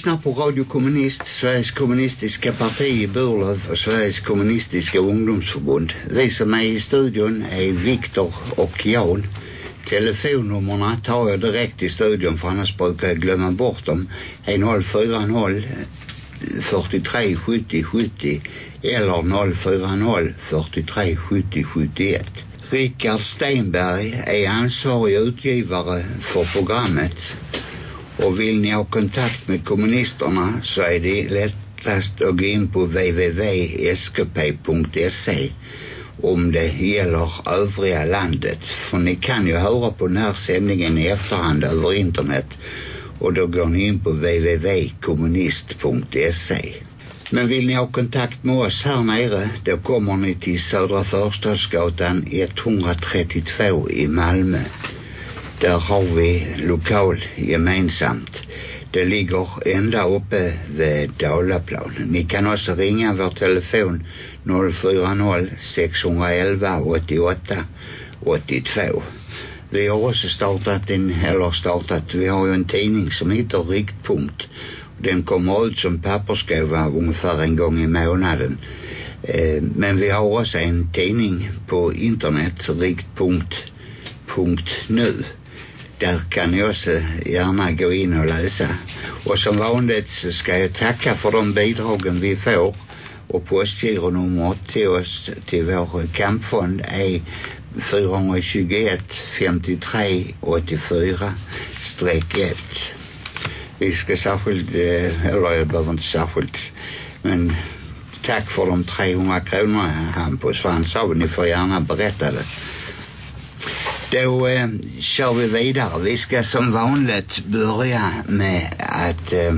lyssnar på Radio Kommunist, Sveriges kommunistiska parti i Burlöv och Sveriges kommunistiska ungdomsförbund. Vi som är i studion är Viktor och Jan. Telefonnummerna tar jag direkt i studion för annars brukar jag glömma bort dem. 040 43 70 70 eller 040 43 70 71. Rickard Stenberg är ansvarig utgivare för programmet och vill ni ha kontakt med kommunisterna så är det lättast att gå in på www.skp.se om det gäller övriga landet. För ni kan ju höra på den här sändningen i efterhand över internet och då går ni in på www.kommunist.se. Men vill ni ha kontakt med oss här nere då kommer ni till Södra Förstadsgatan 132 i Malmö. Där har vi lokal gemensamt. Det ligger ända uppe vid Dalaplan. Ni kan också ringa vår telefon 040 611 88 82. Vi har också startat en, eller startat, vi har ju en tidning som heter Riktpunkt. Den kommer ut som pappersgåva ungefär en gång i månaden. Eh, men vi har också en tidning på internet, riktpunkt.nu där kan ni också gärna gå in och läsa. Och som vanligt så ska jag tacka för de bidragen vi får. Och postgironumret till oss, till vår kampfond är 421 53 84 streck 1. Vi ska särskilt, øh, eller jag behöver inte särskilt, men tack för de 300 kronorna Hampus. För han sa ni får gärna berätta det. Då eh, kör vi vidare. Vi ska som vanligt börja med att eh,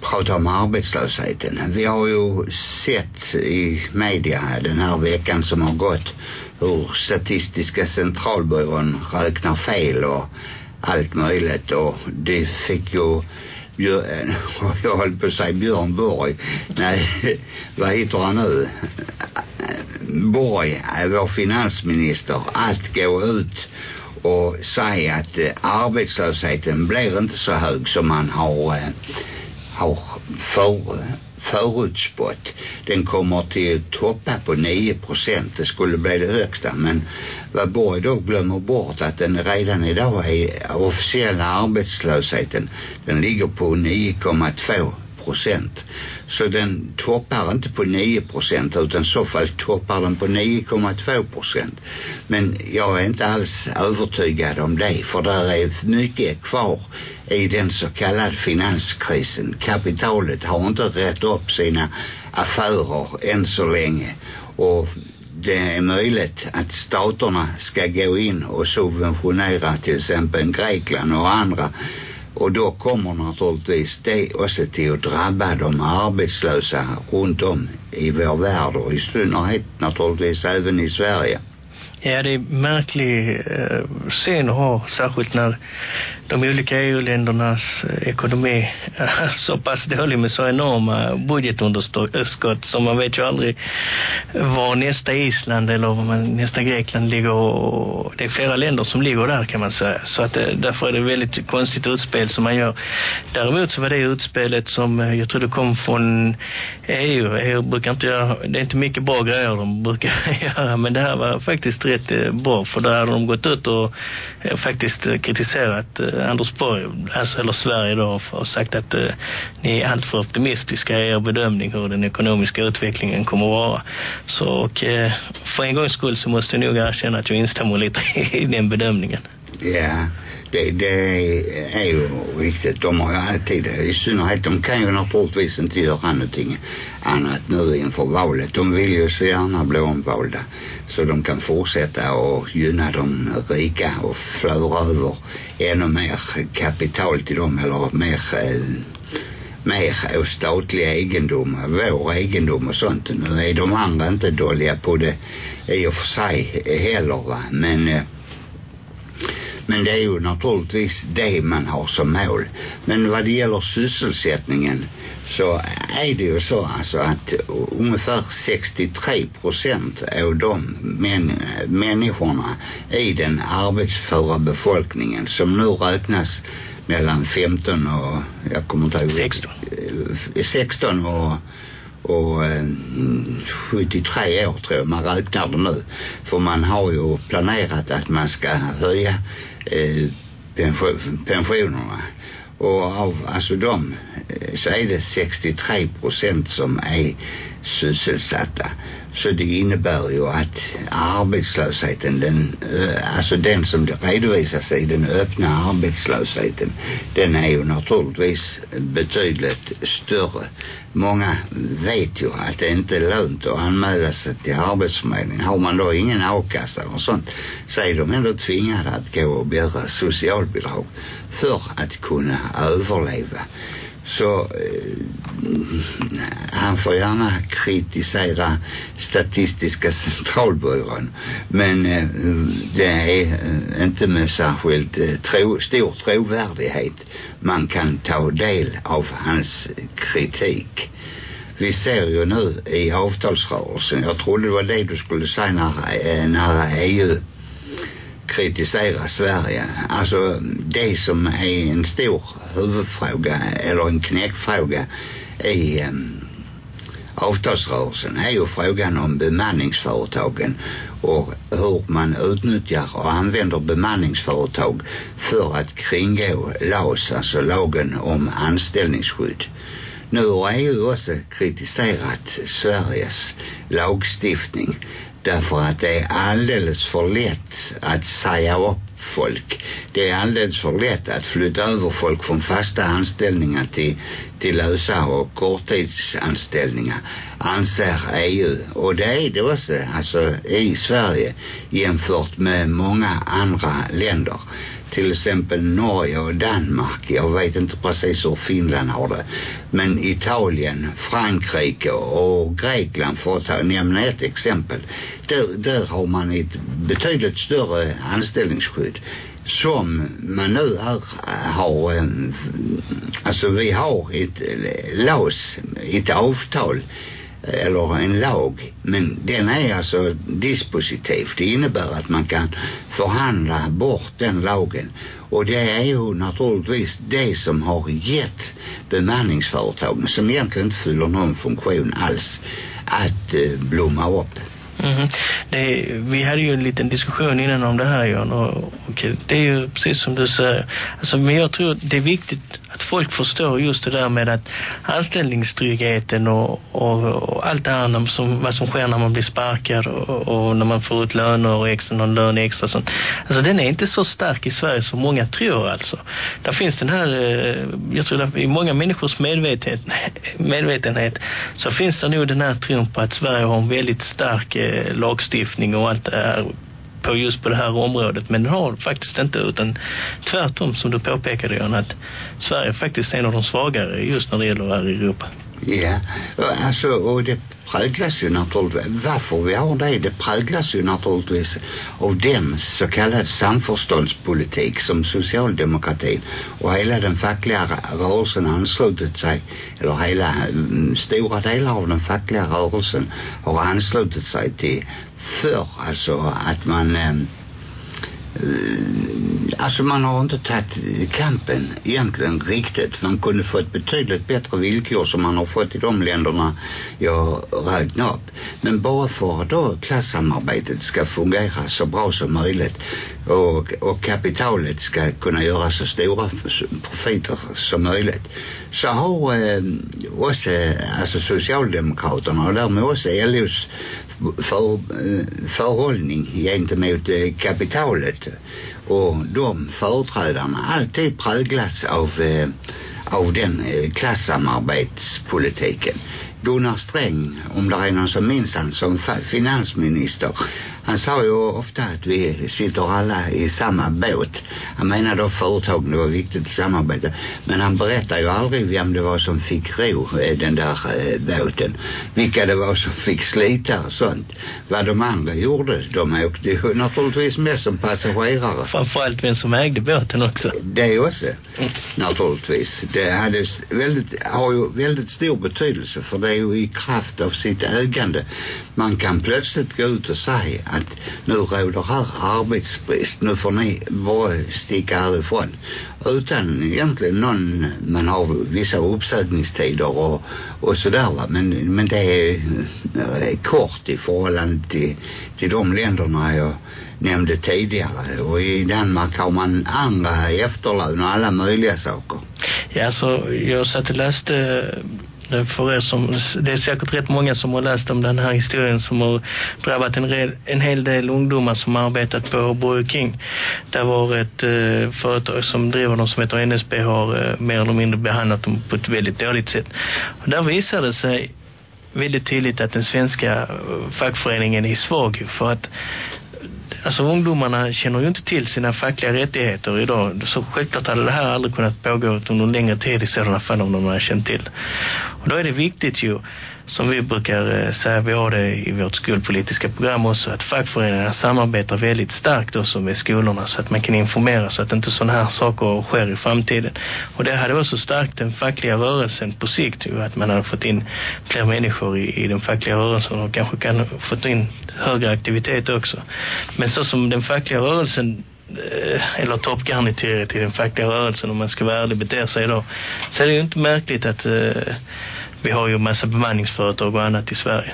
prata om arbetslösheten. Vi har ju sett i media den här veckan som har gått hur Statistiska centralbyrån räknar fel och allt möjligt och det fick ju Björn, jag höll på att säga Björn Borg. Nej, vad heter han nu? Borg, eh, vår finansminister, att gå ut och säga att eh, arbetslösheten blir inte så hög som man har, eh, har för, förutspått. Den kommer till att toppa på 9 procent. Det skulle bli det högsta. Men vad Borg då glömmer bort att den redan idag är officiella arbetslösheten. Den ligger på 9,2 procent. Så den toppar inte på 9 procent utan i så fall toppar den på 9,2 procent. Men jag är inte alls övertygad om det för där är mycket kvar i den så kallade finanskrisen. Kapitalet har inte rätt upp sina affärer än så länge och det är möjligt att staterna ska gå in och subventionera till exempel Grekland och andra och då kommer naturligtvis det också till att drabba de arbetslösa runt om i vår värld och i synnerhet naturligtvis även i Sverige. Ja, det är märklig eh, scen att ha, särskilt när de olika EU-ländernas eh, ekonomi är så pass dålig med så enorma budgetunderskott som man vet ju aldrig var nästa Island eller var man, nästa Grekland ligger och det är flera länder som ligger där kan man säga. Så att eh, därför är det väldigt konstigt utspel som man gör. Däremot så var det utspelet som jag tror det kom från EU. EU brukar inte göra, det är inte mycket bra grejer de brukar göra men det här var faktiskt rätt eh, bra för där hade de gått ut och eh, faktiskt eh, kritiserat eh, Anders Borg alltså, eller Sverige då och sagt att eh, ni är alltför optimistiska i er bedömning hur den ekonomiska utvecklingen kommer att vara. Så och, eh, för en gångs skull så måste jag nog erkänna att jag instämmer lite i den bedömningen. Ja, det, det är ju riktigt. De har ju alltid, i synnerhet, de kan ju naturligtvis inte göra någonting annat nu inför valet. De vill ju så gärna bli omvalda så de kan fortsätta och gynna de rika och flöra över ännu mer kapital till dem eller mer eh, mer av statliga egendom, vår egendom och sånt. Nu är de andra inte dåliga på det i och för sig heller va. Men eh, men det är ju naturligtvis det man har som mål. Men vad det gäller sysselsättningen så är det ju så alltså att ungefär 63 procent av de män, människorna i den arbetsföra befolkningen som nu räknas mellan 15 och jag kommer inte ihåg 16 16 och och eh, 73 år tror jag man räknar det nu för man har ju planerat att man ska höja eh, pension, pensionerna och av alltså de eh, så är det 63 procent som är sysselsatta. Så det innebär ju att arbetslösheten den, eh, alltså den som det redovisas i den öppna arbetslösheten den är ju naturligtvis betydligt större. Många vet ju att det inte är lönt att anmäla sig till arbetsförmedlingen. Har man då ingen a-kassa och sånt så är de ändå tvingade att gå och begära socialbidrag för att kunna överleva så eh, han får gärna kritisera statistiska centralbyrån men eh, det är eh, inte med särskilt eh, tro, stor trovärdighet man kan ta del av hans kritik. Vi ser ju nu i avtalsrörelsen jag trodde det var det du skulle säga när, eh, när EU kritisera Sverige. Alltså det som är en stor huvudfråga eller en knäckfråga i um, avtalsrörelsen är ju frågan om bemanningsföretagen och hur man utnyttjar och använder bemanningsföretag för att kringgå LAS, alltså lagen om anställningsskydd. Nu har EU också kritiserat Sveriges lagstiftning därför att det är alldeles för lätt att säga upp folk. Det är alldeles för lätt att flytta över folk från fasta anställningar till, till lösa och korttidsanställningar anser EU. Och det är det också alltså i Sverige jämfört med många andra länder till exempel Norge och Danmark. Jag vet inte precis hur Finland har det. Men Italien, Frankrike och Grekland för att ta, nämna ett exempel. Där, där har man ett betydligt större anställningsskydd som man nu här har eh, alltså vi har ett eh, LAS, ett avtal eller en lag. Men den är alltså dispositiv. Det innebär att man kan förhandla bort den lagen. Och det är ju naturligtvis det som har gett bemanningsföretagen som egentligen inte fyller någon funktion alls att eh, blomma upp. Mm. Det, vi hade ju en liten diskussion innan om det här Jan och, och det är ju precis som du säger. Alltså, men jag tror det är viktigt att folk förstår just det där med att anställningstryggheten och, och, och allt det här som, vad som sker när man blir sparkad och, och när man får ut löner och extra, någon lön extra och sånt. Alltså den är inte så stark i Sverige som många tror alltså. Där finns den här, eh, jag tror att i många människors medvetenhet, medvetenhet så finns det nog den här tron på att Sverige har en väldigt stark eh, lagstiftning och allt det här på just på det här området men det har faktiskt inte utan tvärtom som du påpekade Jan att Sverige faktiskt är en av de svagare just när det gäller här i Europa. Ja, alltså och det präglas ju naturligtvis varför vi har det, det präglas ju naturligtvis av den så kallade samförståndspolitik som socialdemokratin och hela den fackliga rörelsen anslutit sig eller hela mm, stora delar av den fackliga rörelsen har anslutit sig till för alltså att man eh, Eh, alltså man har inte tagit kampen egentligen riktigt. Man kunde få ett betydligt bättre villkor som man har fått i de länderna jag räknar upp. Men bara för att då klassamarbetet ska fungera så bra som möjligt och, och kapitalet ska kunna göra så stora profiter som möjligt så har eh, också eh, alltså Socialdemokraterna och därmed också LOs för, eh, förhållning gentemot eh, kapitalet. Och de företrädarna alltid präglas av eh, av den klassamarbetspolitiken. Gunnar Sträng om det är någon som minns han som finansminister han sa ju ofta att vi sitter alla i samma båt. Han menar då företagen, det var viktigt att samarbeta. Men han berättar ju aldrig vem det var som fick ro den där eh, båten. Vilka det var som fick slita och sånt. Vad de andra gjorde, de åkte ju naturligtvis med som passagerare. Framförallt vem som ägde båten också. Det också, mm. naturligtvis. Det hade väldigt, har ju väldigt stor betydelse för det är ju i kraft av sitt ägande. Man kan plötsligt gå ut och säga att nu råder här arbetsbrist. Nu får ni bara sticka härifrån. Utan egentligen någon, man har vissa uppsägningstider och, och sådär va. Men, men det är, är kort i förhållande till, till de länderna jag nämnde tidigare. Och i Danmark har man andra efterlön och alla möjliga saker. Ja, så jag satt och läste Eh, för er som, det är säkert rätt många som har läst om den här historien som har drabbat en, en hel del ungdomar som har arbetat på Burger King. Det var ett eh, företag som driver dem som heter NSB har eh, mer eller mindre behandlat dem på ett väldigt dåligt sätt. Och där visade det sig väldigt tydligt att den svenska eh, fackföreningen är svag för att alltså ungdomarna känner ju inte till sina fackliga rättigheter idag. Så självklart hade det här aldrig kunnat pågå under en längre tid i sådana fall om de hade känt till. Och då är det viktigt ju som vi brukar eh, säga, vi har det i vårt skolpolitiska program också, att fackföreningarna samarbetar väldigt starkt också med skolorna så att man kan informera så att inte sådana här saker sker i framtiden. Och det hade också starkt den fackliga rörelsen på sikt ju, att man hade fått in fler människor i, i den fackliga rörelsen och kanske kan fått in högre aktivitet också. Men så som den fackliga rörelsen eh, eller toppgarnityret i den fackliga rörelsen om man ska vara ärlig beter sig då så är det ju inte märkligt att eh, vi har ju massa bemanningsföretag och annat i Sverige.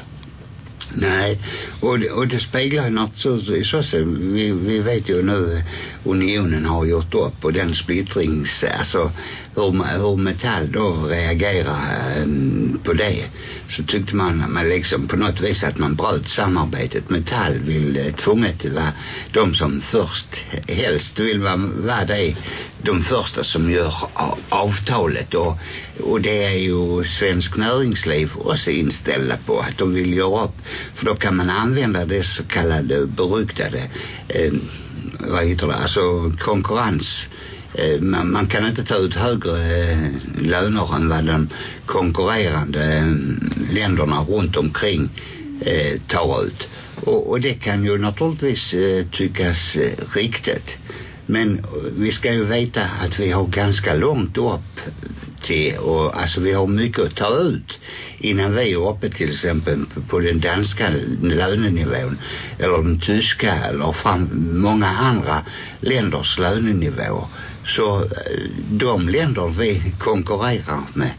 Nej, och det, och det speglar naturligtvis också, vi, vi vet ju nu eh, unionen har gjort upp och den splittrings, alltså hur, hur Metall då reagerar um, på det så tyckte man, man liksom på något vis att man bröt samarbetet. Metall vill eh, tvunget vara de som först helst vill vara, vara det, de första som gör avtalet och, och det är ju svensk näringsliv också inställda på att de vill göra upp för då kan man använda det så kallade beryktade eh, vad heter det, alltså konkurrens. Eh, man, man kan inte ta ut högre eh, löner än vad de konkurrerande eh, länderna runt omkring eh, tar ut. Och, och det kan ju naturligtvis eh, tyckas eh, riktigt. Men eh, vi ska ju veta att vi har ganska långt upp till och alltså vi har mycket att ta ut innan vi är uppe till exempel på den danska lönenivån eller den tyska eller fram många andra länders lönenivåer. så eh, de länder vi konkurrerar med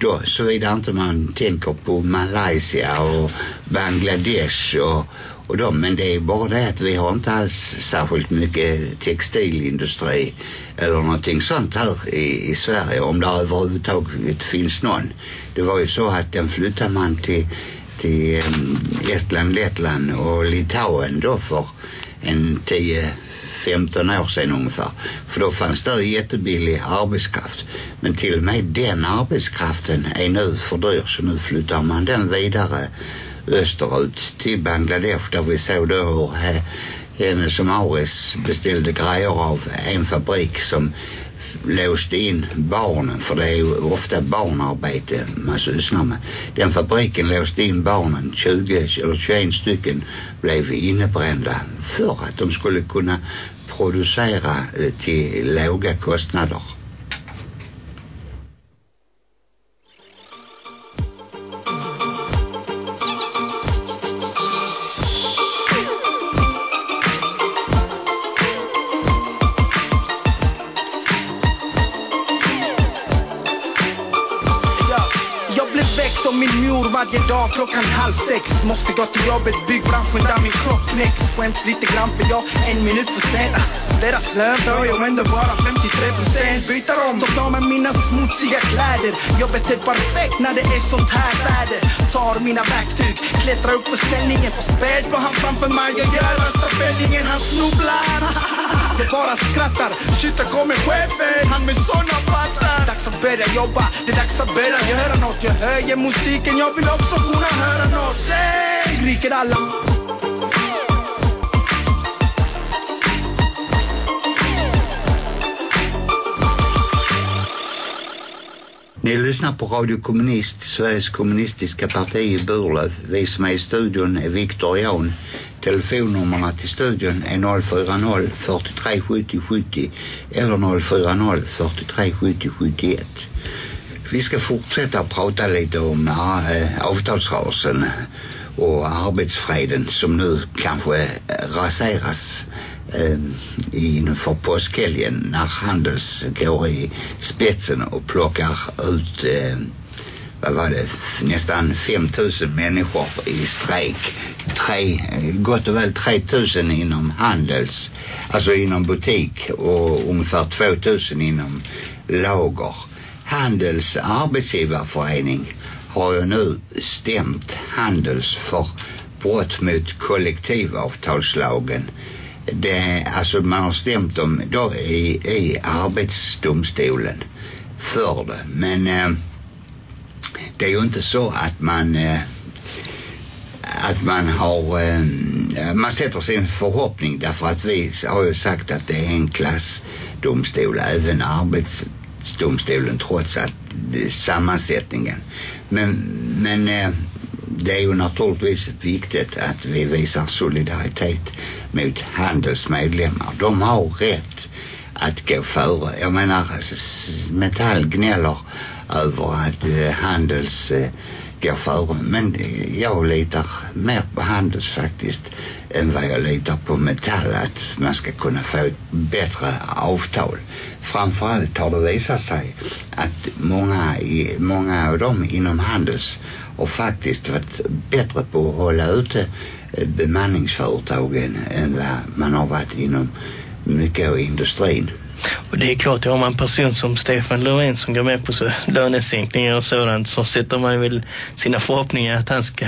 då såvida inte man tänker på Malaysia och Bangladesh och, och dem. Men det är bara det att vi har inte alls särskilt mycket textilindustri eller någonting sånt här i, i Sverige. Om det överhuvudtaget finns någon. Det var ju så att den flyttade man till, till eh, Estland, Lettland och Litauen då för en 10 15 år sedan ungefär. För då fanns det jättebillig arbetskraft. Men till och med den arbetskraften är nu för dyr så nu flyttar man den vidare österut till Bangladesh där vi såg då hur eh, henne som Aris beställde grejer av en fabrik som låste in barnen för det är ju ofta barnarbete man sysslar med. Den fabriken låste in barnen 20 eller 21 stycken blev innebrända för att de skulle kunna producera eh, till låga kostnader. Dag klockan halv sex. Måste gå till jobbet, byggbranschen där min kropp knäcks. Skäms lite grann för jag en minut för sent. Deras lön får jag ändå bara 53% Byter om, så tar med mina smutsiga kläder Jobbet är perfekt när det är sånt här väder Tar mina verktyg, klättrar upp för ställningen Får spel på han framför mig, jag gör värsta fällningen Han snubblar Jag bara skrattar, shit där kommer chefen Han med såna pattar Dags att börja jobba, det är dags att börja göra något Jag höjer musiken, jag vill också kunna höra något Skriker alla Ni lyssnar på Radio Kommunist, Sveriges kommunistiska parti i Burlöv. Vi som är i studion är Viktor och Jan. Telefonnummerna till studion är 040 43 70 70 eller 040 43 70 71. Vi ska fortsätta prata lite om äh, avtalsrörelsen och arbetsfreden som nu kanske raseras eh, inför påskhelgen när Handels går i spetsen och plockar ut eh, vad var det, nästan 5000 människor i strejk. Tre, eh, gott och väl 3000 inom handels, alltså inom butik och ungefär 2000 inom lager. Handels arbetsgivarförening har ju nu stämt Handels för brott mot kollektivavtalslagen. Det, alltså man har stämt dem då i, i arbetsdomstolen för det. Men eh, det är ju inte så att man øh, eh, att man har eh, man sätter sin förhoppning därför att vi har ju sagt att det är en klassdomstol även arbetsdomstolen trots att sammansättningen men men eh, det är ju naturligtvis viktigt att vi visar solidaritet mot handelsmedlemmar. De har rätt att gå före. Jag menar, Metall gnäller över att eh, Handels eh, går före. Men eh, jag litar mer på Handels faktiskt än vad jag litar på Metall att man ska kunna få ett bättre avtal. Framförallt har det visat sig att många, i, många av dem inom Handels har faktiskt varit bättre på att hålla ute eh, bemanningsföretagen än vad man har varit inom mycket av industrin. Och det är klart, har man en person som Stefan Löfven som går med på så lönesänkningar och sådant så sätter man väl sina förhoppningar att han ska,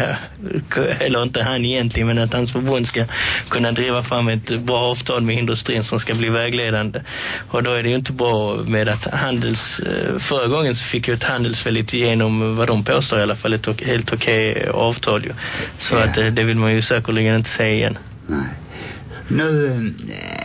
eller inte han egentligen, men att hans förbund ska kunna driva fram ett bra avtal med industrin som ska bli vägledande. Och då är det ju inte bra med att handels, förra gången så fick ju ett handelsfälligt igenom vad de påstår i alla fall ett helt okej avtal ju. Så att det, det vill man ju säkerligen inte säga igen. Nej. Nu,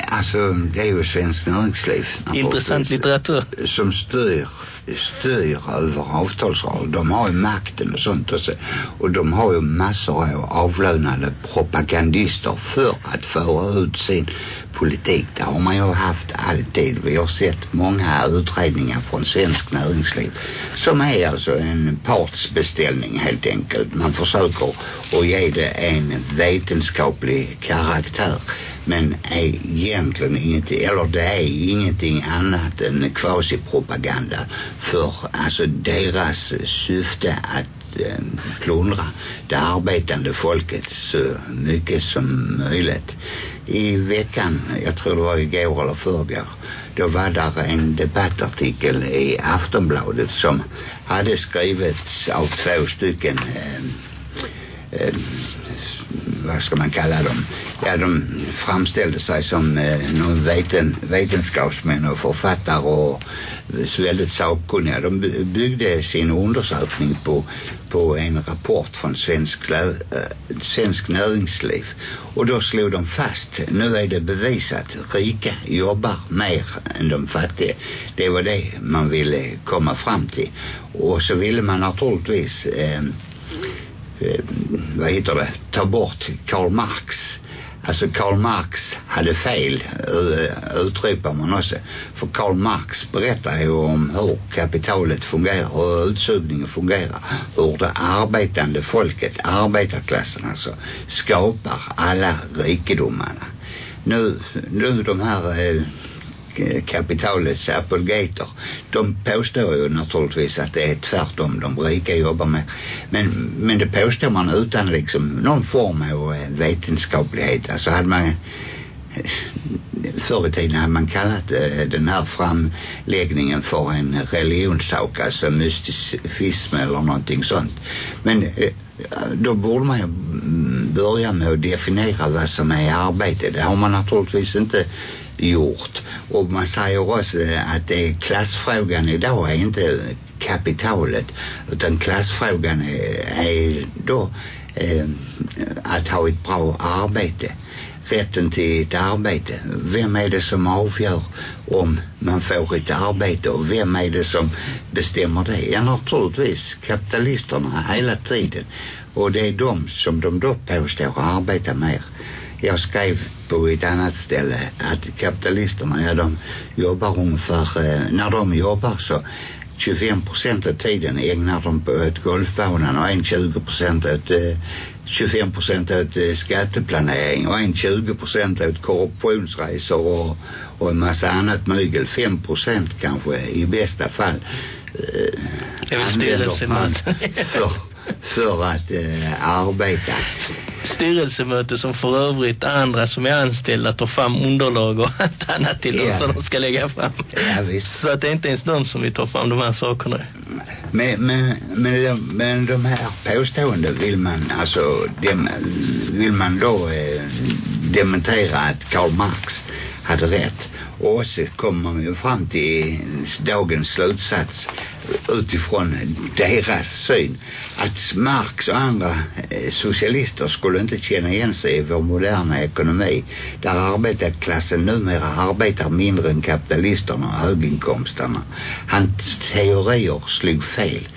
alltså det är ju svensk näringsliv. Intressant litteratur. Som styr, styr över avtalsrörelsen. De har ju makten och sånt och, så, och de har ju massor av avlönade propagandister för att föra ut sin politik. Det har man ju haft alltid. Vi har sett många utredningar från svensk näringsliv som är alltså en partsbeställning helt enkelt. Man försöker att ge det en vetenskaplig karaktär men är egentligen ingenting, eller det är ingenting annat än kvasipropaganda för alltså deras syfte att eh, plundra det arbetande folket så mycket som möjligt. I veckan, jag tror det var igår eller förrgår, då var där en debattartikel i Aftonbladet som hade skrivits av två stycken eh, eh, vad ska man kalla dem? Ja de framställde sig som eh, någon veten, vetenskapsmän och författare och eh, väldigt sakkunniga. De byggde sin undersökning på, på en rapport från svensk, eh, svensk näringsliv. Och då slog de fast nu är det bevisat rika jobbar mer än de fattiga. Det var det man ville komma fram till. Och så ville man naturligtvis eh, eh, vad heter det, ta bort Karl Marx. Alltså Karl Marx hade fel eh, utropar man också. För Karl Marx berättar ju om hur kapitalet fungerar, hur utsugningen fungerar. Hur det arbetande folket, arbetarklassen alltså, skapar alla rikedomarna. Nu, nu de här eh, Eh, kapitalets apologeter de påstår ju naturligtvis att det är tvärtom. De rika jobbar med men, men det påstår man utan liksom någon form av eh, vetenskaplighet. Alltså hade man förr i tiden hade man kallat eh, den här framläggningen för en religionssak alltså mystifism eller någonting sånt. Men eh, då borde man ju börja med att definiera vad som är arbete. Det har man naturligtvis inte gjort. Och man säger också att det är klassfrågan idag är inte kapitalet utan klassfrågan är, är då eh, att ha ett bra arbete. rätten till ett arbete. Vem är det som avgör om man får ett arbete och vem är det som bestämmer det? Ja, naturligtvis kapitalisterna hela tiden. Och det är de som de då påstår arbetar mer. Jag skrev på ett annat ställe att kapitalisterna, ja de jobbar ungefär, eh, när de jobbar så 25 procent av tiden ägnar de på ett golfbanan och en 20 procent åt eh, 25 procent åt eh, skatteplanering och en 20 procent åt korruptionsresor och, och en massa annat mygel. 5 procent kanske i bästa fall eh, styrelsemöte. För, att eh, arbeta. Styrelsemöte som för övrigt andra som är anställda tar fram underlag och allt annat till ja. dem som de ska lägga fram. Ja, visst. Så att det är inte ens de som vill ta fram de här sakerna. Men, men, men, men de här påståenden vill man alltså dem, vill man då eh, dementera att Karl Marx hade rätt. Och så kommer man ju fram till dagens slutsats utifrån deras syn att Marx och andra eh, socialister skulle inte känna igen sig i vår moderna ekonomi där arbetarklassen numera arbetar mindre än kapitalisterna och höginkomsterna. Hans teorier slog fel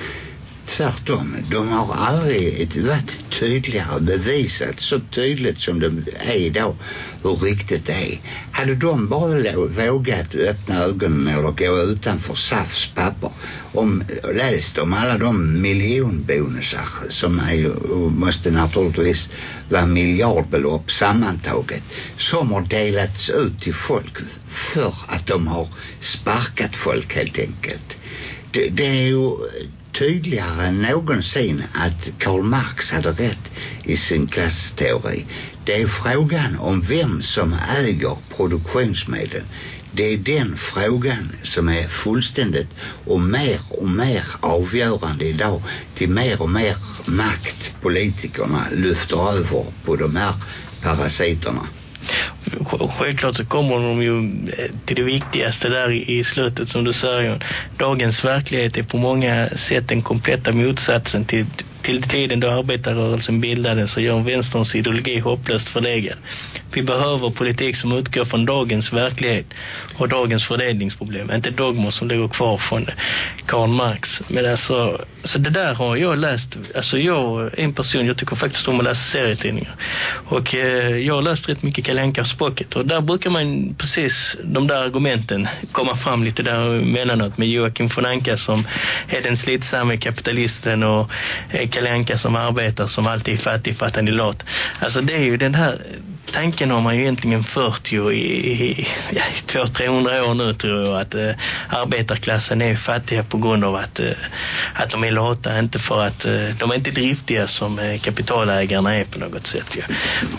tvärtom. De har aldrig varit tydligare bevisat så tydligt som de är idag hur riktigt det är. Hade de bara vågat öppna ögonen eller gå utanför SAFs papper om läst om alla de miljonbonusar som är, måste naturligtvis vara miljardbelopp sammantaget som har delats ut till folk för att de har sparkat folk helt enkelt. Det, det är ju tydligare än någonsin att Karl Marx hade rätt i sin klassteori. Det är frågan om vem som äger produktionsmedlen. Det är den frågan som är fullständigt och mer och mer avgörande idag till mer och mer makt politikerna lyfter över på de här parasiterna. Självklart så kommer de ju eh, till det viktigaste där i slutet som du säger. Dagens verklighet är på många sätt den kompletta motsatsen till till tiden då arbetarrörelsen bildades och gör vänsterns ideologi hopplöst förlegad. Vi behöver politik som utgår från dagens verklighet och dagens fördelningsproblem. Inte dogmer som ligger kvar från Karl Marx. Men alltså, så det där har jag läst. Alltså jag, en person, jag tycker faktiskt om att läsa serietidningar. Och eh, jag har läst rätt mycket Kalenka språket. Och där brukar man precis de där argumenten komma fram lite där emellanåt med Joakim von Anka som är den slitsamme kapitalisten och eh, Kalenka som arbetar som alltid är fattig för att han är lat. Alltså det är ju den här tanken har man ju egentligen fört ju i, i ja, 200-300 år nu tror jag att eh, arbetarklassen är fattiga på grund av att, eh, att de är lata, inte för att eh, de är inte driftiga som eh, kapitalägarna är på något sätt. Ja.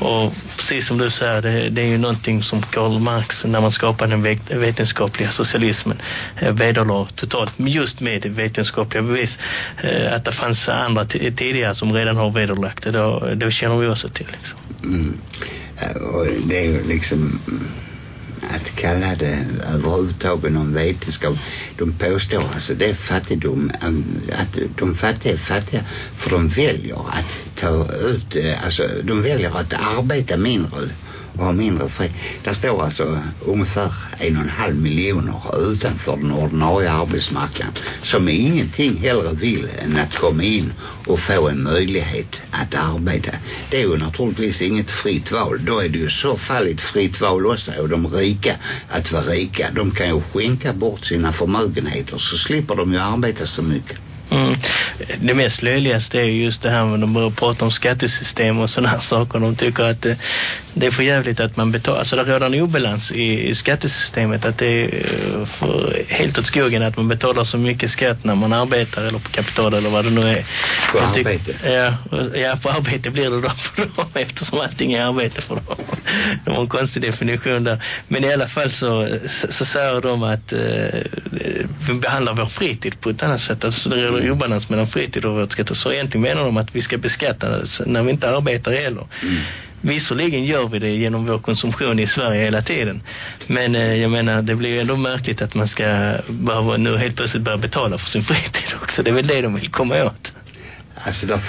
Och precis som du säger, det, det är ju någonting som Karl Marx när man skapade den vetenskapliga socialismen eh, vederlag totalt, just med vetenskapliga bevis eh, att det fanns andra tidigare som redan har vederlagt det, då, då känner vi också till. Liksom. Mm. Eh, och det är ju liksom att kalla det överhuvudtaget någon vetenskap. De påstår alltså det är fattigdom eh, att de fattiga är fattiga för de väljer att ta ut eh, alltså de väljer att arbeta mindre och mindre fri. Där står alltså ungefär en och en halv miljoner utanför den ordinarie arbetsmarknaden som ingenting hellre vill än att komma in och få en möjlighet att arbeta. Det är ju naturligtvis inget fritt val. Då är det ju i så fall ett fritt val också och de rika att vara rika. De kan ju skänka bort sina förmögenheter så slipper de ju arbeta så mycket. Mm. Det mest löjligaste är just det här med de börjar prata om skattesystem och sådana här saker. De tycker att det, det är för jävligt att man betalar. Alltså det råder en obalans i, i skattesystemet. Att det är för, helt åt skogen att man betalar så mycket skatt när man arbetar eller på kapital eller vad det nu är. På arbete? Ja, ja, på arbete blir det då för dem eftersom allting är arbete för dem. De har en konstig definition där. Men i alla fall så, så, så säger de att eh, vi behandlar vår fritid på ett annat sätt. Alltså det råder obalans mellan fritid och vårt. Så egentligen menar de att vi ska beskatta när vi inte arbetar heller. Mm. Visserligen gör vi det genom vår konsumtion i Sverige hela tiden. Men eh, jag menar, det blir ju ändå märkligt att man ska bara nu helt plötsligt börja betala för sin fritid också. Det är väl det de vill komma åt. Alltså där,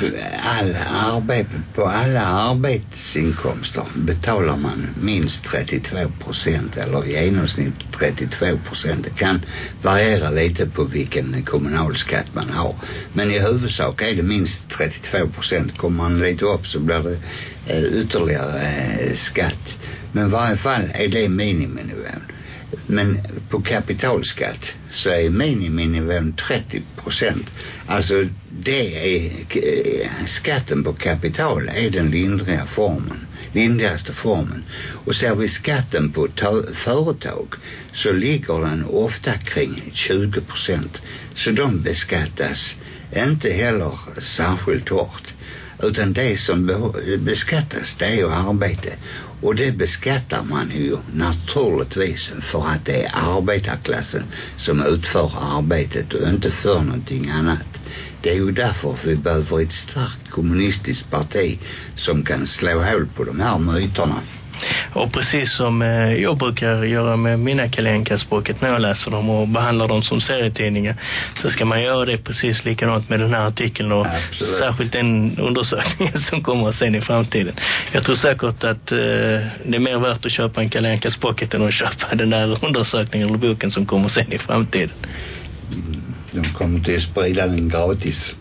all arbete, på alla arbetsinkomster betalar man minst 32 procent eller i genomsnitt 32 procent. Det kan variera lite på vilken kommunalskatt man har. Men i huvudsak är det minst 32 procent. Kommer man lite upp så blir det eh, ytterligare eh, skatt. Men i varje fall är det miniminivån. Men på kapitalskatt så är miniminivån 30 procent. Alltså det är eh, skatten på kapital är den lindriga formen. Lindrigaste formen. Och ser vi skatten på företag så ligger den ofta kring 20 procent. Så de beskattas inte heller särskilt hårt. Utan det som beskattas det är ju arbete. Och det beskattar man ju naturligtvis för att det är arbetarklassen som utför arbetet och inte för någonting annat. Det är ju därför vi behöver ett starkt kommunistiskt parti som kan slå hål på de här myterna. Och precis som eh, jag brukar göra med mina kalenkaspråket när jag läser dem och behandlar dem som serietidningar så ska man göra det precis likadant med den här artikeln och Absolut. särskilt den undersökningen som kommer sen i framtiden. Jag tror säkert att eh, det är mer värt att köpa en kalenkaspråket än att köpa den där undersökningen eller boken som kommer sen i framtiden. Mm, de kommer till att sprida den gratis.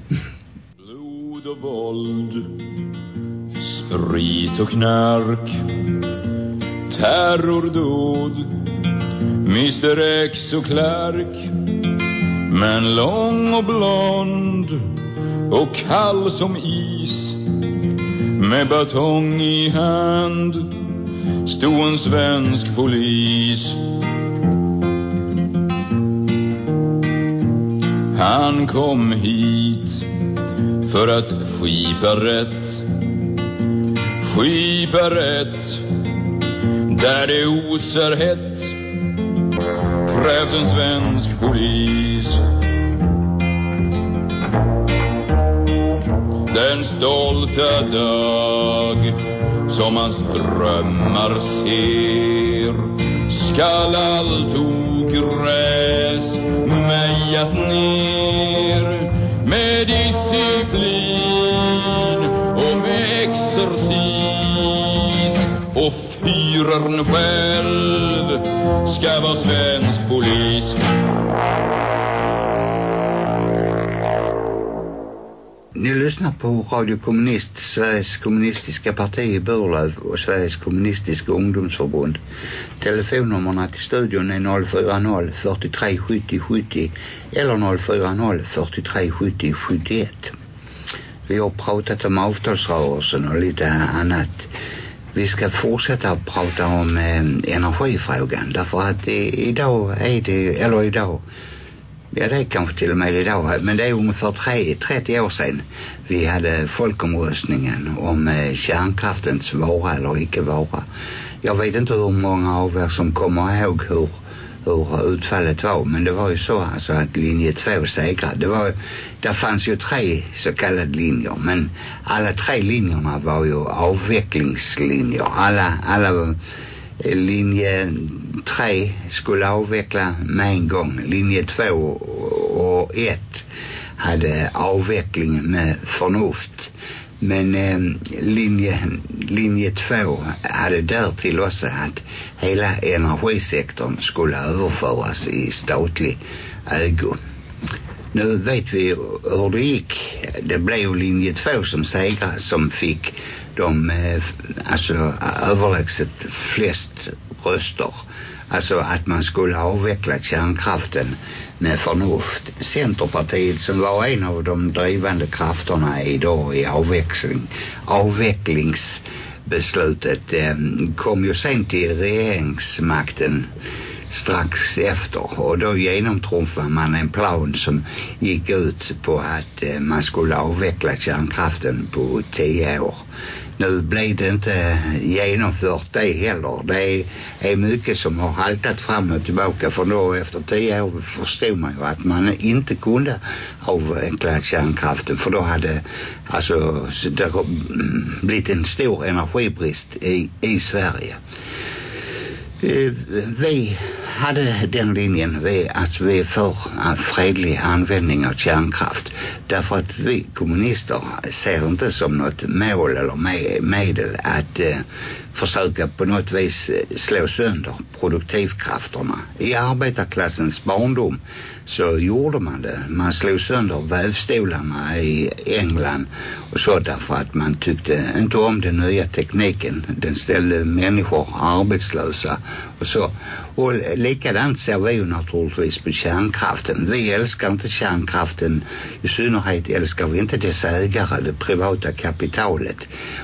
Blod och våld Sprit och knark Terrordåd Mr X och Clark Men lång och blond Och kall som is Med batong i hand Stod en svensk polis. Han kom hit för att skipa rätt skipa rätt där det osar hett krävs en svensk polis. Den stolta dag som hans drömmar ser. Skall allt ogräs mejas ner. Fyrern själv ska vara svensk polis Ni lyssnar på Radio Kommunist, Sveriges kommunistiska parti i Burlöv och Sveriges kommunistiska ungdomsförbund. Telefonnummerna till studion är 040 43 70 70 eller 040 43 70 71. Vi har pratat om avtalsrörelsen och lite annat. Vi ska fortsätta att prata om eh, energifrågan därför att i, idag är det, eller idag Ja, det är kanske till och med idag. Men det är ungefär tre, 30 år sedan vi hade folkomröstningen om eh, kärnkraftens vara eller icke vara. Jag vet inte hur många av er som kommer ihåg hur, hur utfallet var. Men det var ju så alltså att linje två segrade. Det var, där fanns ju tre så kallade linjer. Men alla tre linjerna var ju avvecklingslinjer. Alla, alla linje 3 skulle avveckla med en gång. Linje 2 och 1 hade avveckling med förnuft. Men eh, linje, linje 2 hade därtill också att hela energisektorn skulle överföras i statlig ägo. Nu vet vi hur det gick. Det blev linje 2 som segrade som fick de eh, alltså överlägset flest röster. Alltså att man skulle avveckla kärnkraften med förnuft. Centerpartiet som var en av de drivande krafterna idag i avveckling, avvecklingsbeslutet eh, kom ju sen till regeringsmakten strax efter och då genomtrumfade man en plan som gick ut på att eh, man skulle avveckla kärnkraften på tio år nu blev det inte genomfört det heller. Det är, mycket som har haltat fram och tillbaka för då efter tio år förstod man ju att man inte kunde avveckla kärnkraften för då hade alltså det blivit en stor energibrist i, i Sverige. Øh, vi hade den linjen vi, att vi är för øh, en fredlig användning av kärnkraft. Därför att vi kommunister ser inte som något mål eller medel att eh, øh, försöka på något vis slå sönder produktivkrafterna. I arbetarklassens barndom så gjorde man det. Man slog sönder vävstolarna i England och så därför att man tyckte inte om den nya tekniken. Den ställde människor arbetslösa och så. Och likadant ser vi ju naturligtvis på kärnkraften. Vi älskar inte kärnkraften. I synnerhet älskar vi inte dess ägare, det privata kapitalet.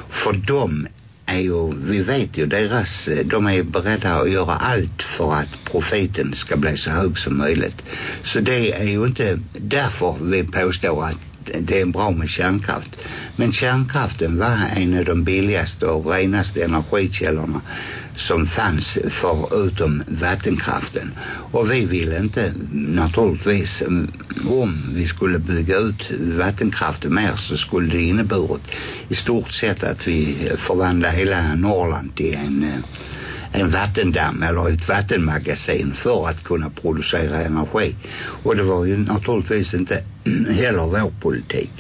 För dem är ju, vi vet ju deras, eh, de är beredda att göra allt för att profiten ska bli så hög som möjligt. Så det är ju inte därför vi påstår att det är bra med kärnkraft. Men kärnkraften var en av de billigaste och renaste energikällorna som fanns förutom vattenkraften. Och vi ville inte naturligtvis om vi skulle bygga ut vattenkraften mer så skulle det inneburit i stort sett att vi förvandlar hela Norrland till en eh, en vattendamm eller ett vattenmagasin för att kunna producera energi. Och det var ju naturligtvis inte heller vår politik.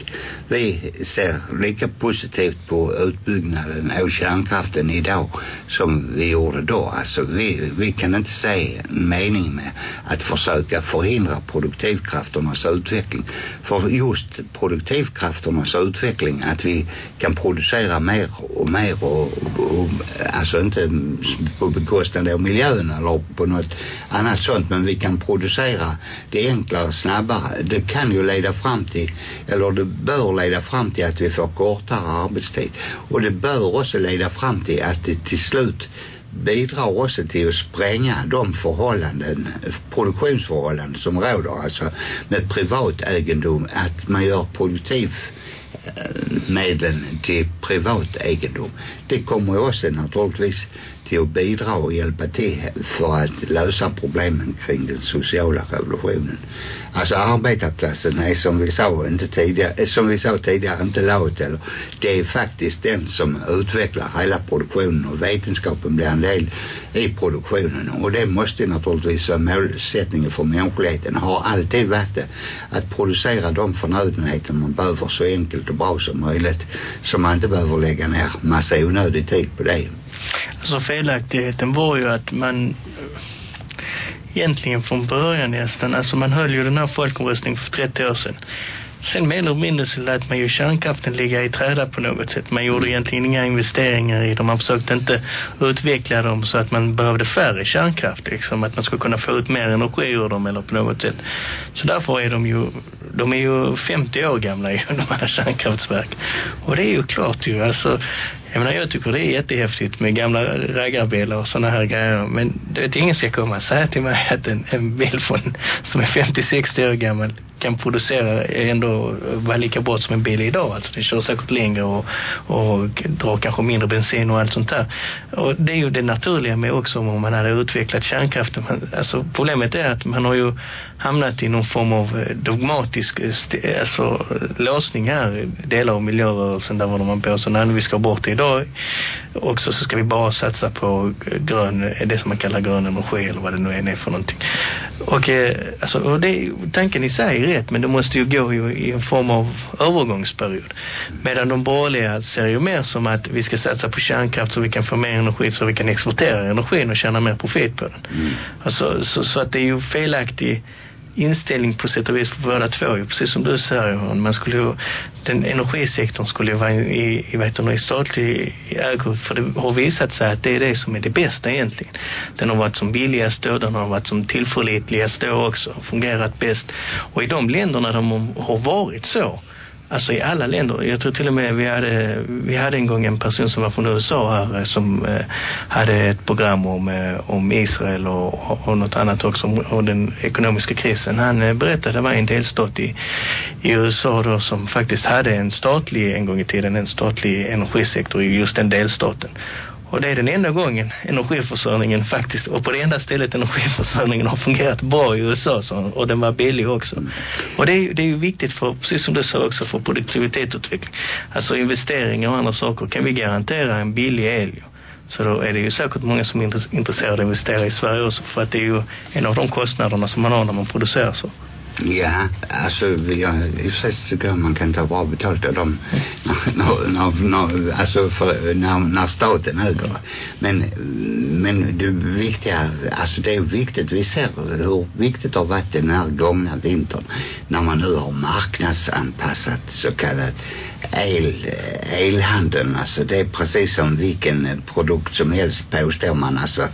Vi ser lika positivt på utbyggnaden av kärnkraften idag som vi gjorde då. Alltså vi, vi kan inte se en mening med att försöka förhindra produktivkrafternas utveckling. För just produktivkrafternas utveckling, att vi kan producera mer och mer och, och, och alltså inte på bekostnad av miljön eller på något annat sånt men vi kan producera det enklare snabbare. Det kan ju leda fram till eller det bör leda fram till att vi får kortare arbetstid och det bör också leda fram till att det till slut bidrar också till att spränga de förhållanden, produktionsförhållanden som råder alltså med privat egendom, att man gör produktiv eh, medlen till privat egendom. Det kommer också naturligtvis till att bidra och hjälpa till för att lösa problemen kring den sociala revolutionen. Alltså arbetarklassen är som vi sa inte tidigare, eh, som vi sa tidigare inte lat eller det är faktiskt den som utvecklar hela produktionen och vetenskapen blir en del i produktionen och det måste naturligtvis vara målsättningen för mänskligheten har alltid varit det att producera de förnödenheter man behöver så enkelt och bra som möjligt så man inte behöver lägga ner massa onödig tid på det. Alltså felaktigheten var ju att man egentligen från början nästan, alltså man höll ju den här folkomröstningen för 30 år sedan. Sen mer eller mindre så lät man ju kärnkraften ligga i träda på något sätt. Man gjorde egentligen inga investeringar i dem. Man försökte inte utveckla dem så att man behövde färre kärnkraft. Liksom, att man skulle kunna få ut mer energi ur dem eller på något sätt. Så därför är de ju, de är ju 50 år gamla ju, de här kärnkraftverk. Och det är ju klart ju, alltså jag menar, jag tycker det är jättehäftigt med gamla raggarbilar och sådana här grejer. Men det är ingen ska komma och säga till mig att en, en bil från, som är 50-60 år gammal kan producera ändå vara lika bra som en bil idag. Alltså det kör säkert längre och, och drar kanske mindre bensin och allt sånt där. Och det är ju det naturliga med också om man hade utvecklat kärnkraften. Alltså problemet är att man har ju hamnat i någon form av eh, dogmatisk eh, alltså, låsning här. Delar av miljörörelsen där var man på så när vi ska bort det idag också så ska vi bara satsa på grön, det som man kallar grön energi eller vad det nu än är för någonting. Och, alltså, och det, tanken i sig är rätt men det måste ju gå ju i en form av övergångsperiod. Medan de borgerliga ser ju mer som att vi ska satsa på kärnkraft så vi kan få mer energi så vi kan exportera energin och tjäna mer profit på den. Mm. Alltså, så, så att det är ju felaktigt inställning på sätt och vis för båda två. Precis som du säger, man skulle ju, den energisektorn skulle ju vara i, i, vet du, i statlig ägo för det har visat sig att det är det som är det bästa egentligen. Den har varit som billigast då, den har varit som tillförlitligast då också, fungerat bäst. Och i de länderna de har varit så Alltså i alla länder. Jag tror till och med vi hade, vi hade en gång en person som var från USA här eh, som eh, hade ett program om, eh, om Israel och, och något annat också om, om den ekonomiska krisen. Han eh, berättade det var en delstat i, i USA då som faktiskt hade en statlig, en gång i tiden, en statlig energisektor i just den delstaten. Och det är den enda gången energiförsörjningen faktiskt, och på det enda stället energiförsörjningen har fungerat bra i USA så, och den var billig också. Och det är, det är ju viktigt för, precis som du sa också, för produktivitetsutveckling. Alltså investeringar och andra saker kan vi garantera en billig el Så då är det ju säkert många som är intresserade av att investera i Sverige också för att det är ju en av de kostnaderna som man har när man producerar så. Ja, alltså jag, i och för sig tycker jag man kan ta bra betalt av dem när, när, när, alltså för, när, när staten äger det. Men, men det viktiga, alltså det är viktigt, vi ser hur viktigt det har varit den här gångna vintern när man nu har marknadsanpassat så kallat el, elhandeln. Alltså det är precis som vilken produkt som helst påstår man alltså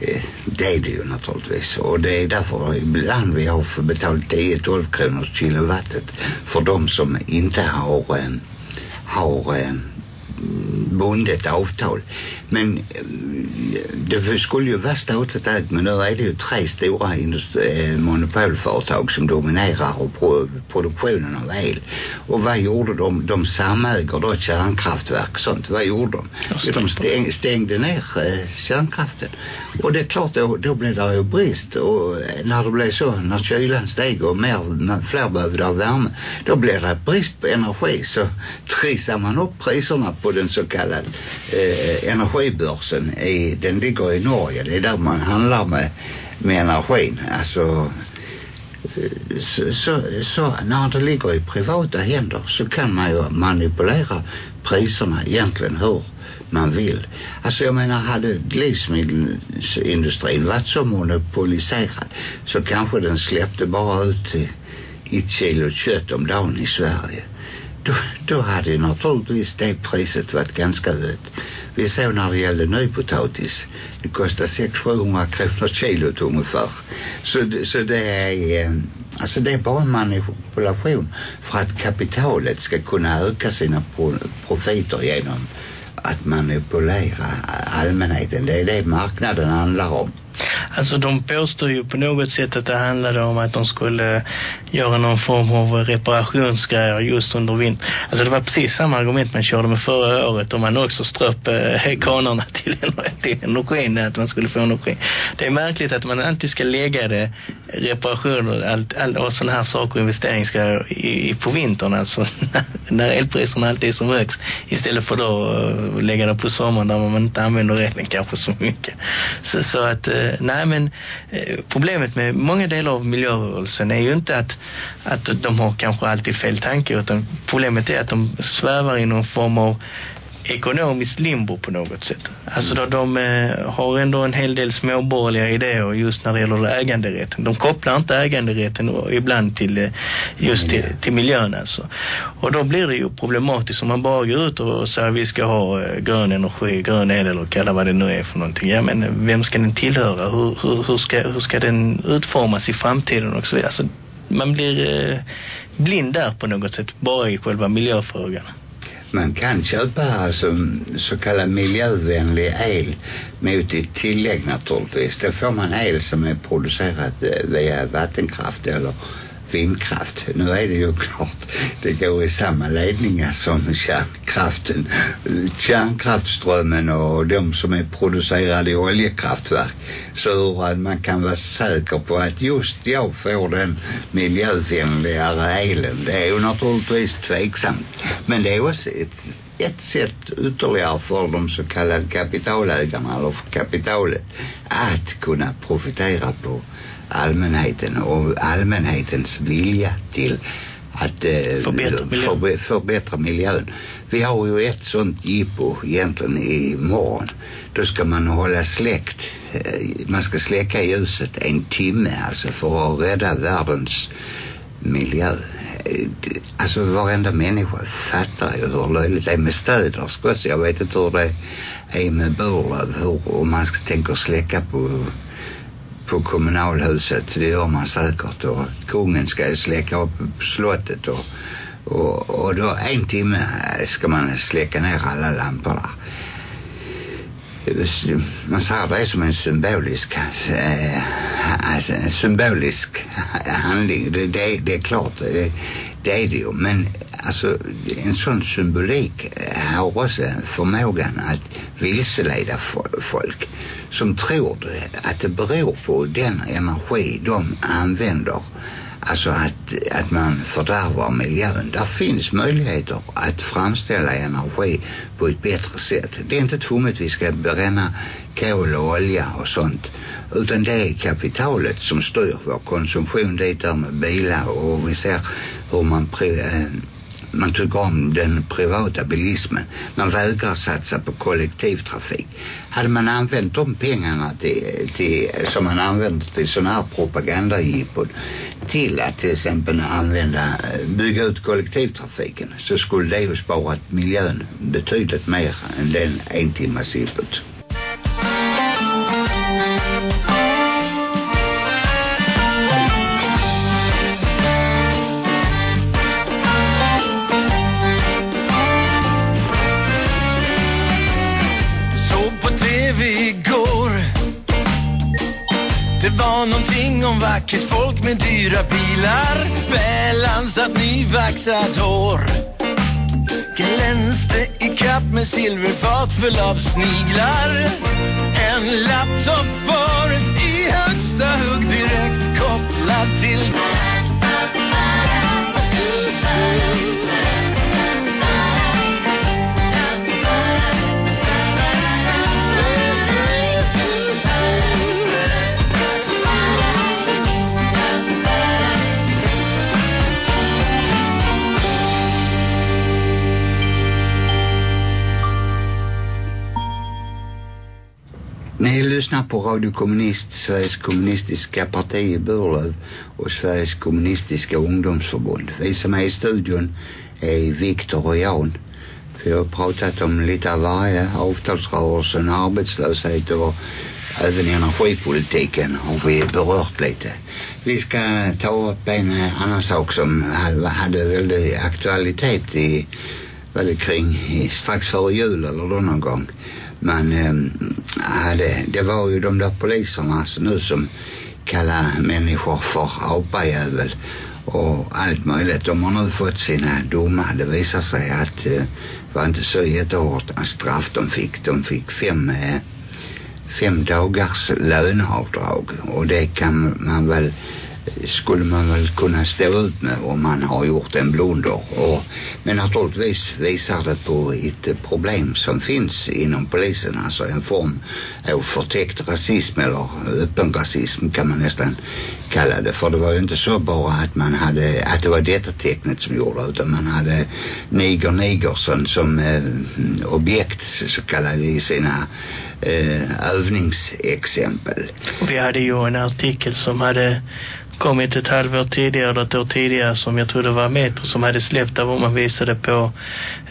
Eh, det är det ju naturligtvis. Och det är därför ibland vi har fått betalt 10-12 kronor kilowattet för de som inte har har mm, bundet avtal men eh, det skulle ju vara statligt ägt men nu är det ju tre stora industri, eh, monopolföretag som dominerar och pro, produktionen av el och vad gjorde de? De samäger då kärnkraftverk sånt. Vad gjorde de? De stäng, stängde ner eh, kärnkraften och det är klart då, då blev det ju brist och när det blev så när kylan steg och mer, fler behövde ha värme då blev det brist på energi så trissar man upp priserna på den så kallade eh, energibörsen i, den ligger i Norge det är där man handlar med, med energin alltså eh, så, så, så när det ligger i privata händer så kan man ju manipulera priserna egentligen hur man vill. Alltså jag menar hade livsmedelsindustrin varit så monopoliserad så kanske den släppte bara ut eh, ett kilo kött om dagen i Sverige. Då, då hade naturligtvis det priset varit ganska högt. Vi såg när det gällde nypotatis. Det kostar 600-700 kronor kilot ungefär. Så, så det är, alltså det är bara en manipulation för att kapitalet ska kunna öka sina profiter genom att manipulera allmänheten. Det är det marknaden handlar om. Alltså de påstår ju på något sätt att det handlade om att de skulle göra någon form av reparationsgrejer just under vintern. Alltså det var precis samma argument man körde med förra året om man också ströp eh, kanorna till, till energin, att man skulle få energi. Det är märkligt att man alltid ska lägga det reparationer allt, all, och sådana här saker, och investeringsgrejer i, i, på vintern alltså när elpriserna alltid är som högst istället för då lägga det på sommaren där man inte använder elen kanske så mycket. Så, så att eh, eh, nej men eh, problemet med många delar av miljörörelsen är ju inte att, att de har kanske alltid fel tanke utan problemet är att de svävar i någon form av ekonomiskt limbo på något sätt. Alltså då de eh, har ändå en hel del småborgerliga idéer just när det gäller äganderätten. De kopplar inte äganderätten ibland till eh, just till, till miljön alltså. Och då blir det ju problematiskt om man bara går ut och säger vi ska ha eh, grön energi, grön el eller kalla vad det nu är för någonting. Ja men vem ska den tillhöra? Hur, hur, hur, ska, hur ska den utformas i framtiden och så vidare. Alltså man blir eh, blind där på något sätt bara i själva miljöfrågan man kan köpa alltså så kallad miljövänlig el mot ett tillägg naturligtvis. Då får man el som är producerad eh, via vattenkraft eller vindkraft. Nu är det ju klart, det går i samma ledningar som kärnkraften. Kärnkraftströmmen och de som är producerade i oljekraftverk. Så att man kan vara säker på att just jag får den miljövänligare elen. Det är ju naturligtvis tveksamt. Men det är också ett ett sätt ytterligare för de så kallade kapitalägarna eller för kapitalet att kunna profitera på allmänheten och allmänhetens vilja till att eh, förbättra, miljön. För, förbättra miljön. Vi har ju ett sånt jippo egentligen imorgon. Då ska man hålla släckt. Eh, man ska släcka ljuset en timme alltså för att rädda världens miljö. Eh, alltså varenda människa fattar ju hur löjligt det är med städerska också. Jag vet inte hur det är med Burlöv. Hur, om man ska tänka släcka på på kommunalhuset. Det gör man säkert. Och kungen ska släcka upp slottet. Och, och, och då en timme ska man släcka ner alla lamporna. Man säger det är som en symbolisk eh, alltså en symbolisk handling. Det, det, det är klart. Det, det är det ju. Men alltså en sån symbolik eh, har också förmågan att vilseleda folk som tror att det beror på den energi de använder alltså att, att man fördärvar miljön. Där finns möjligheter att framställa energi på ett bättre sätt. Det är inte tvunget vi ska bränna kol och olja och sånt. Utan det är kapitalet som styr vår konsumtion dit där med bilar och vi ser hur man eh, man tycker om den privata bilismen. Man vägrar satsa på kollektivtrafik. Hade man använt de pengarna till, till, som man använder till sådana här propagandajippon till att till exempel använda, eh, bygga ut kollektivtrafiken så skulle det ju sparat miljön betydligt mer än den en timmas jippot. Det någonting om vackert folk med dyra bilar. Välansat nyvaxat hår. Glänste i kapp med silverfat full av sniglar. En laptop var i högsta hugg direkt kopplad till lyssnar på Radio Kommunist, Sveriges kommunistiska parti i Burlöv och Sveriges kommunistiska ungdomsförbund. Vi som är i studion är Viktor och Jan. Vi har pratat om lite av varje, avtalsrörelsen, arbetslöshet och även energipolitiken har vi berört lite. Vi ska ta upp en annan sak som hade, hade väldigt aktualitet i, var det kring, strax före jul eller då någon gång. Man eh, hade, det var ju de där poliserna alltså, nu som kallar människor för apajävel och allt möjligt. De har nu fått sina domar. Det visar sig att eh, det var inte så jättehårt straff de fick. De fick fem, eh, fem dagars löneavdrag och det kan man väl skulle man väl kunna stå ut med om man har gjort en blunder. Och, men naturligtvis visar det på ett problem som finns inom polisen. Alltså en form av förtäckt rasism eller öppen rasism kan man nästan kalla det. För det var ju inte så bara att man hade, att det var detta tecknet som gjorde det, utan man hade Niger Nigerson som eh, objekt så kallade i sina eh, övningsexempel. Och vi hade ju en artikel som hade kommit ett halvår tidigare eller ett år tidigare som jag tror det var Metro som hade släppt där man visade på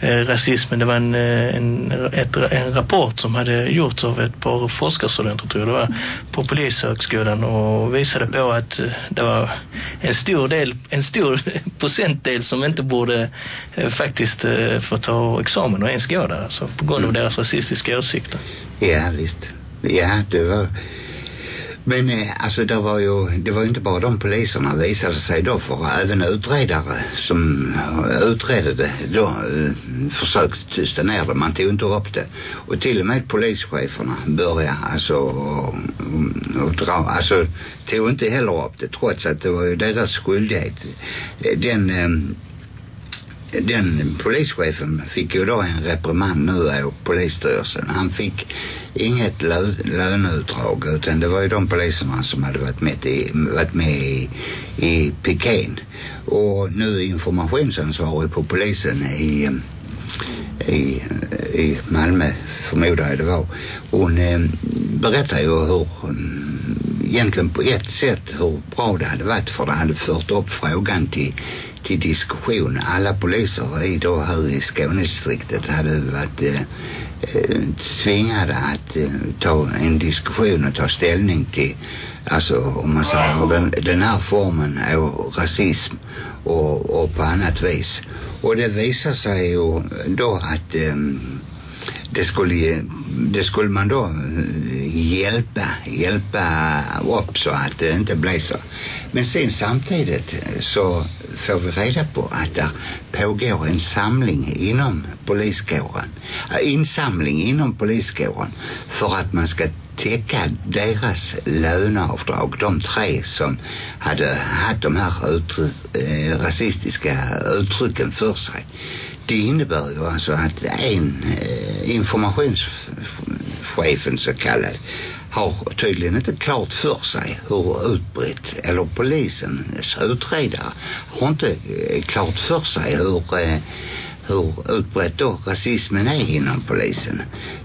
eh, rasismen. Det var en, eh, en, ett, en rapport som hade gjorts av ett par forskarstudenter tror jag det var på polishögskolan och visade på att eh, det var en stor del, en stor procentdel som inte borde eh, faktiskt eh, få ta examen och ens gå där alltså på grund av Mm. deras rasistiska åsikter. Ja, visst. Ja, det var... Men eh, alltså det var ju, det var ju inte bara de poliserna visade sig då för även utredare som eh, utredde det då eh, försökte tysta ner det. Man tog inte upp det. Och till och med polischeferna började alltså och, och dra, alltså tog inte heller upp det trots att det var ju deras skyldighet. Den eh, den polischefen fick ju då en reprimand nu av polisstyrelsen. Han fick inget lö, löneutdrag utan det var ju de poliserna som hade varit med i, varit med i, i pikén. Och nu informationsansvarig på polisen i i, i Malmö förmodar jag det var hon eh, berättar ju hur mm, egentligen på ett sätt hur bra det hade varit för det hade fört upp frågan till till diskussion. Alla poliser i då här i Skånedistriktet hade varit eh, eh tvingade att eh, ta en diskussion och ta ställning till alltså om man säger den, den här formen av rasism och, och på annat vis. Och det visar sig ju då att eh, det skulle, det skulle man då eh, hjälpa, hjälpa upp så att det inte blev så. Men sen samtidigt eh, så får vi reda på att det pågår en samling inom poliskåren, äh, insamling inom poliskåren för att man ska täcka deras löneavdrag, de tre som hade haft de här uttryck, eh, rasistiska uttrycken för sig. Det innebär ju alltså att en eh, informationschefen så kallad har tydligen inte klart för sig hur utbrett, eller polisens utredare har inte eh, klart för sig hur eh, hur utbrett då rasismen är inom polisen.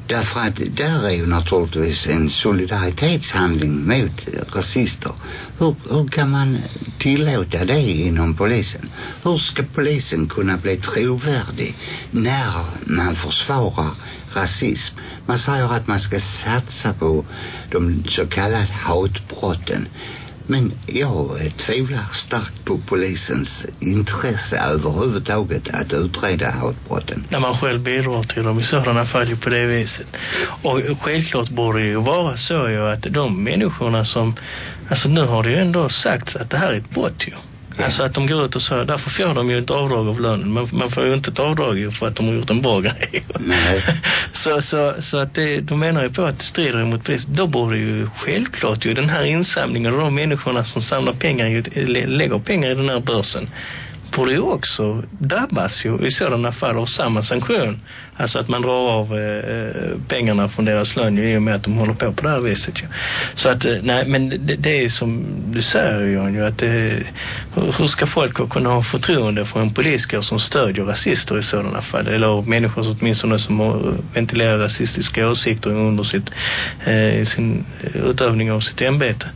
Därför att där är ju naturligtvis en solidaritetshandling mot rasister. Hur, hur kan man tillåta det inom polisen? Hur ska polisen kunna bli trovärdig när man försvarar rasism? Man säger att man ska satsa på de så kallade hatbrotten. Men jag tvivlar starkt på polisens intresse överhuvudtaget att utreda hatbrotten. När man själv bidrar till dem i sådana fall på det viset. Och självklart borde det ju vara så ju att de människorna som, alltså nu har det ju ändå sagts att det här är ett brott ju. Ja. Alltså att de går ut och så, därför får de ju ett avdrag av lönen. Man, man får ju inte ett avdrag ju för att de har gjort en bra grej. Nej. så, så, så att det, de menar ju på att det strider mot polis. Då borde ju självklart ju den här insamlingen och de människorna som samlar pengar, lägger pengar i den här börsen borde ju också drabbas ju i sådana fall av samma sanktion. Alltså att man drar av eh, eh, pengarna från deras lön ju, i och med att de håller på på det här viset ju. Så att, eh, nej, men det, det är som du säger John, ju, att eh, det, hur, ska folk kunna ha förtroende för en politiker som stödjer rasister i sådana fall? Eller människor som åtminstone som ventilerar rasistiska åsikter under sitt, eh, sin utövning av sitt ämbete.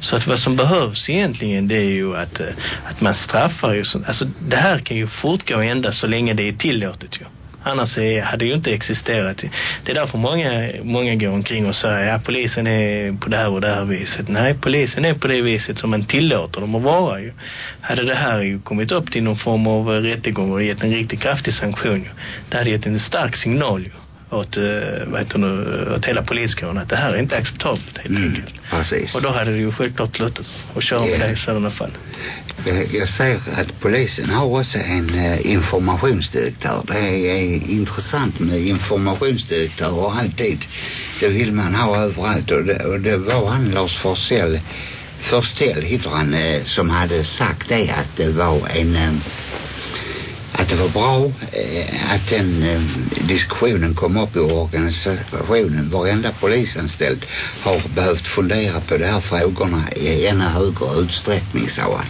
Så att vad som behövs egentligen det är ju att, att man straffar ju, alltså det här kan ju fortgå ända så länge det är tillåtet ju. Annars är, hade det ju inte existerat. Det är därför många, många går omkring och säger att ja, polisen är på det här och det här viset. Nej, polisen är på det viset som man tillåter dem att vara ju. Hade det här ju kommit upp till någon form av rättegång och gett en riktigt kraftig sanktion ju. Det hade gett en stark signal ju åt, vad heter nu, åt hela poliskåren att det här är inte acceptabelt helt Mm, enkelt. precis. Och då hade det ju självklart slutat att köra med Ja. det i sådana fall. Jag, jag säger att polisen har också en eh, informationsdirektör. Det är, är intressant med informationsdirektörer alltid. Det vill man ha överallt och det, och det var han Lars Forsell Forsell heter han eh, som hade sagt det att det var en eh, att det var bra eh, att den eh, diskussionen kom upp i organisationen. Varenda polisanställd har behövt fundera på de här frågorna i ännu högre utsträckning, sa han.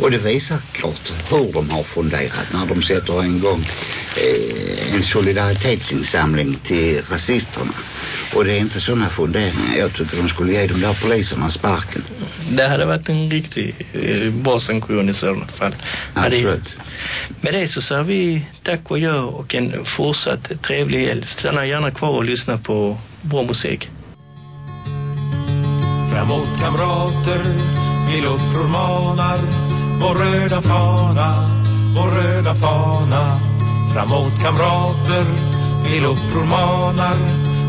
Och det visar klart hur de har funderat när de sätter en gång eh, en solidaritetsinsamling till rasisterna. Och det är inte sådana funderingar. Jag tycker de skulle ge de där poliserna sparken. Det hade varit en riktig eh, bra sanktion i sådana fall. Absolut. Med det så säger vi tack och gör och en fortsatt trevlig helg. Stanna gärna kvar och lyssna på bra musik. Framåt kamrater, till uppror manar Vår röda fana, vår röda fana Framåt kamrater, till uppror manar